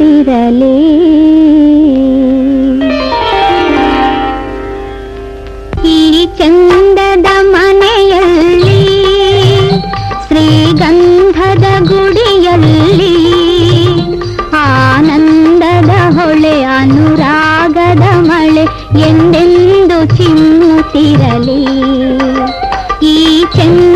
തിരലേ ഈ ಚಂದದ ಮನೆಯಲ್ಲಿ ಶ್ರೀಗಂಧದ ಗುಡಿಯಲ್ಲಿ ಆನಂದದ ಹೊಳೆ ಅನುರಾಗದ ಮಳೆ ಎಂದೆಂದು ಚಿಮ್ಮುತ್ತಿರಲಿ ಈ ಚಂದ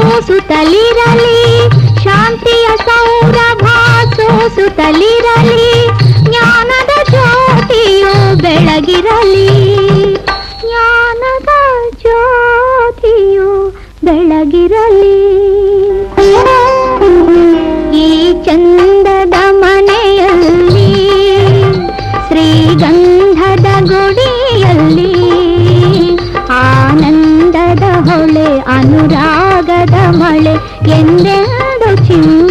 ಅರಳುತ್ತಲಿರಲಿ. ಶಾಂತಿಯ ಸೌರಭ ಸೂಸುತ್ತಲಿರಲಿ ಬೆಳಗಿರಲಿ ಈ ಚಂದದ ಮನೆಯಲ್ಲಿ ಶ್ರೀಗಂಧದ ಗುಡಿಯಲ್ಲಿ ಆನಂದದ ಹೊಳೆ ಅನುರಾಗದ ಮಳೆ ಎಂದೆಂದು ಚಿಮ್ಮುತ್ತಿರಲಿ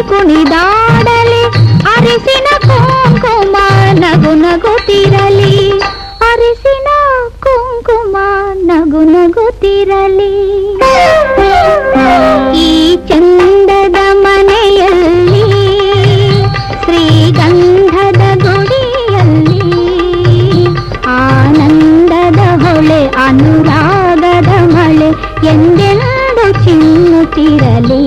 ಕುಣಿ ಕುಣಿದಾಡಲಿ ಅರಿಸಿನ ಕುಂಕುಮ ನಗು ನಗುತ್ತಿರಲಿ ಅರಿಸಿನ ಕುಂಕುಮ ನಗು ನಗುತ್ತಿರಲಿ ಈ ಚಂದದ ಮನೆಯಲ್ಲಿ ಶ್ರೀಗಂಧದ ಗುಡಿಯಲ್ಲಿ ಆನಂದದ ಹೊಳೆ ಅನುರಾಗದ ಮಳೆ ಎಂದೆಂದು ಚಿಮ್ಮುತ್ತಿರಲಿ